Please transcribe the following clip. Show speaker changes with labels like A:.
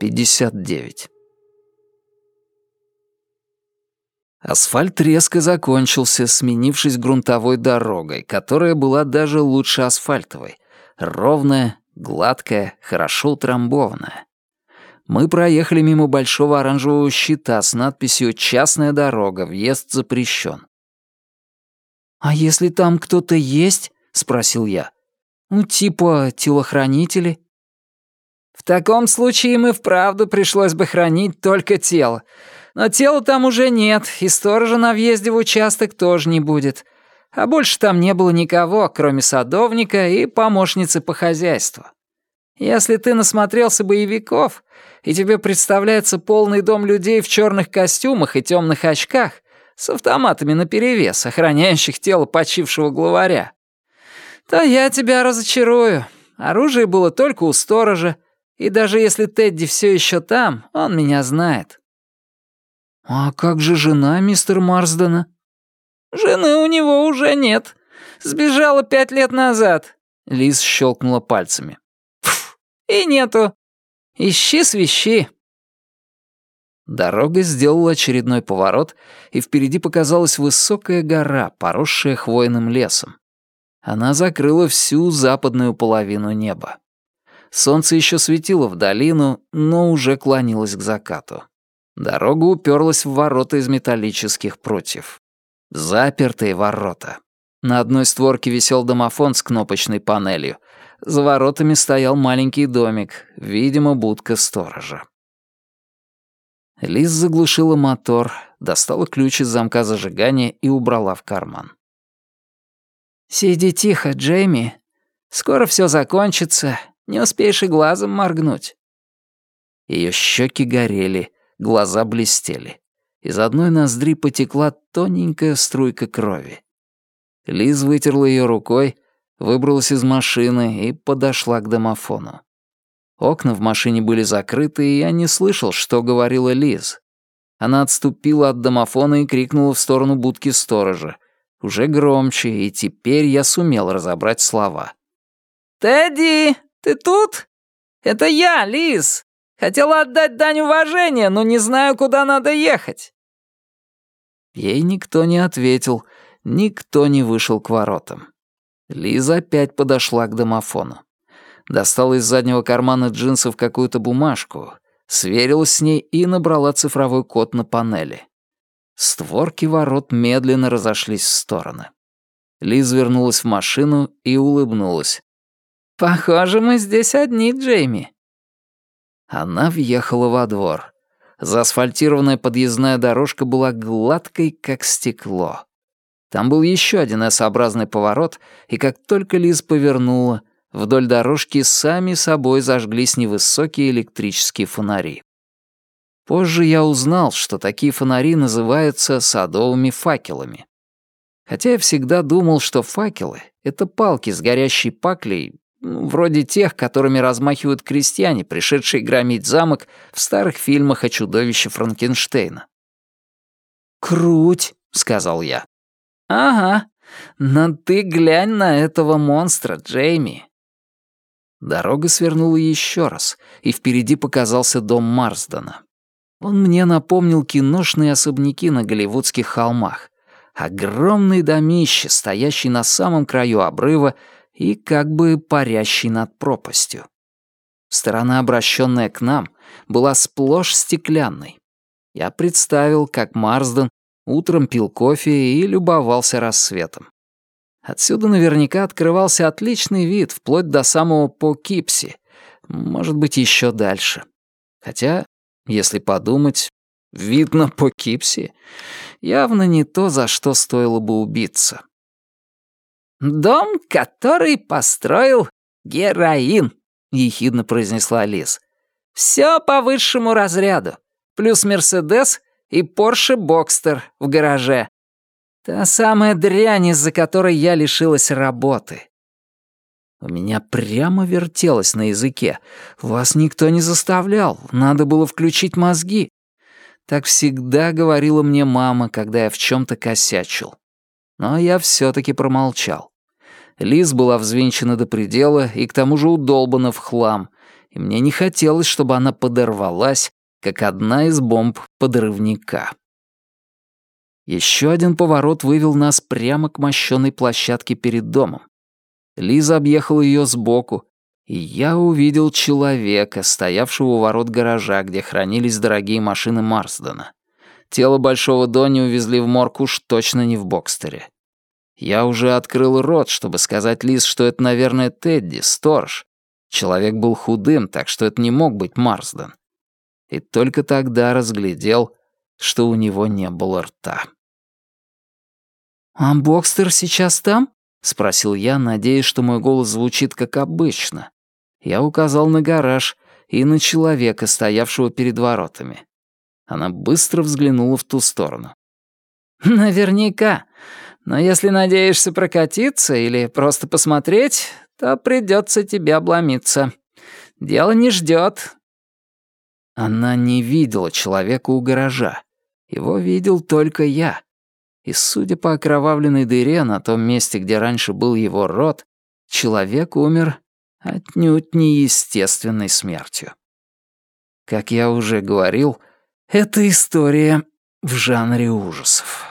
A: 59. Асфальт резко закончился, сменившись грунтовой дорогой, которая была даже лучше асфальтовой. Ровная, гладкая, хорошо утрамбованная. Мы проехали мимо большого оранжевого щита с надписью «Частная дорога, въезд запрещен». «А если там кто-то есть?» — спросил я. «Ну, типа телохранители?»
B: «В таком случае им и вправду пришлось бы хранить только тело. Но тела там уже нет, и сторожа на въезде в участок тоже не будет. А больше там не было никого, кроме садовника и помощницы по хозяйству. Если ты насмотрелся боевиков, и тебе представляется полный дом людей в черных костюмах и темных очках, с автоматами наперевес, охраняющих тело почившего главаря, то я тебя разочарую. Оружие было только у сторожа, и даже если Тедди все еще там, он меня знает.
A: «А как же жена мистер Марсдена?»
B: «Жены у него уже нет. Сбежала пять лет назад».
A: Лиз щелкнула пальцами.
B: «Пф, и нету. Ищи свищи».
A: Дорога сделала очередной поворот, и впереди показалась высокая гора, поросшая хвойным лесом. Она закрыла всю западную половину неба. Солнце еще светило в долину, но уже клонилось к закату. Дорога уперлась в ворота из металлических прутьев. Запертые ворота. На одной створке висел домофон с кнопочной панелью. За воротами стоял маленький домик, видимо, будка сторожа. Лиз заглушила мотор, достала ключ из замка зажигания и убрала в карман.
B: «Сиди тихо, Джейми. Скоро все закончится, не успеешь и глазом моргнуть».
A: Ее щеки горели, глаза блестели. Из одной ноздри потекла тоненькая струйка крови. Лиз вытерла ее рукой, выбралась из машины и подошла к домофону. Окна в машине были закрыты, и я не слышал, что говорила Лиз. Она отступила от домофона и крикнула в сторону будки сторожа. Уже громче, и теперь я сумел разобрать слова.
B: «Тедди, ты тут? Это я, Лиз. Хотела отдать дань уважения, но не знаю, куда надо ехать».
A: Ей никто не ответил, никто не вышел к воротам. Лиза опять подошла к домофону. Достала из заднего кармана джинсов какую-то бумажку, сверилась с ней и набрала цифровой код на панели. Створки ворот медленно разошлись в стороны. Лиз вернулась в машину и улыбнулась.
B: «Похоже, мы здесь одни, Джейми».
A: Она въехала во двор. Заасфальтированная подъездная дорожка была гладкой, как стекло. Там был еще один S-образный поворот, и как только Лиз повернула, вдоль дорожки сами собой зажглись невысокие электрические фонари. Позже я узнал, что такие фонари называются садовыми факелами. Хотя я всегда думал, что факелы — это палки с горящей паклей вроде тех, которыми размахивают крестьяне, пришедшие громить замок в старых фильмах о чудовище Франкенштейна.
B: «Круть», — сказал я. «Ага, но ты глянь на этого монстра, Джейми».
A: Дорога свернула еще раз, и впереди показался дом Марсдена. Он мне напомнил киношные особняки на голливудских холмах. Огромный домище, стоящий на самом краю обрыва и как бы парящий над пропастью. Сторона, обращенная к нам, была сплошь стеклянной. Я представил, как Марсден утром пил кофе и любовался рассветом. Отсюда наверняка открывался отличный вид, вплоть до самого Покипси, может быть, еще дальше. Хотя, если подумать, вид на Покипси явно не то, за что стоило бы убиться.
B: «Дом, который построил героин», — ехидно произнесла Лиз. «Все по высшему разряду. Плюс Мерседес и Порше Бокстер в гараже. Та самая дрянь, из-за которой я лишилась работы».
A: У меня прямо вертелось на языке. Вас никто не заставлял, надо было включить мозги. Так всегда говорила мне мама, когда я в чем то косячил. Но я все таки промолчал. Лиз была взвинчена до предела и к тому же удолбана в хлам, и мне не хотелось, чтобы она подорвалась, как одна из бомб подрывника. Еще один поворот вывел нас прямо к мощенной площадке перед домом. Лиза объехала ее сбоку, и я увидел человека, стоявшего у ворот гаража, где хранились дорогие машины Марсдена. Тело Большого Донни увезли в морг уж точно не в Бокстере. Я уже открыл рот, чтобы сказать Лиз, что это, наверное, Тедди, сторож. Человек был худым, так что это не мог быть Марсден. И только тогда разглядел, что у него не было рта.
B: «А Бокстер сейчас там?» — спросил я, надеясь, что мой голос звучит как обычно. Я указал на гараж и на человека, стоявшего перед воротами. Она быстро взглянула в ту сторону. «Наверняка. Но если надеешься прокатиться или просто посмотреть, то придется тебе обломиться. Дело не ждет.
A: Она не видела человека у гаража. Его видел только я. И, судя по окровавленной дыре на том месте, где раньше был его рот, человек умер отнюдь неестественной смертью. Как я уже говорил, это история в жанре ужасов.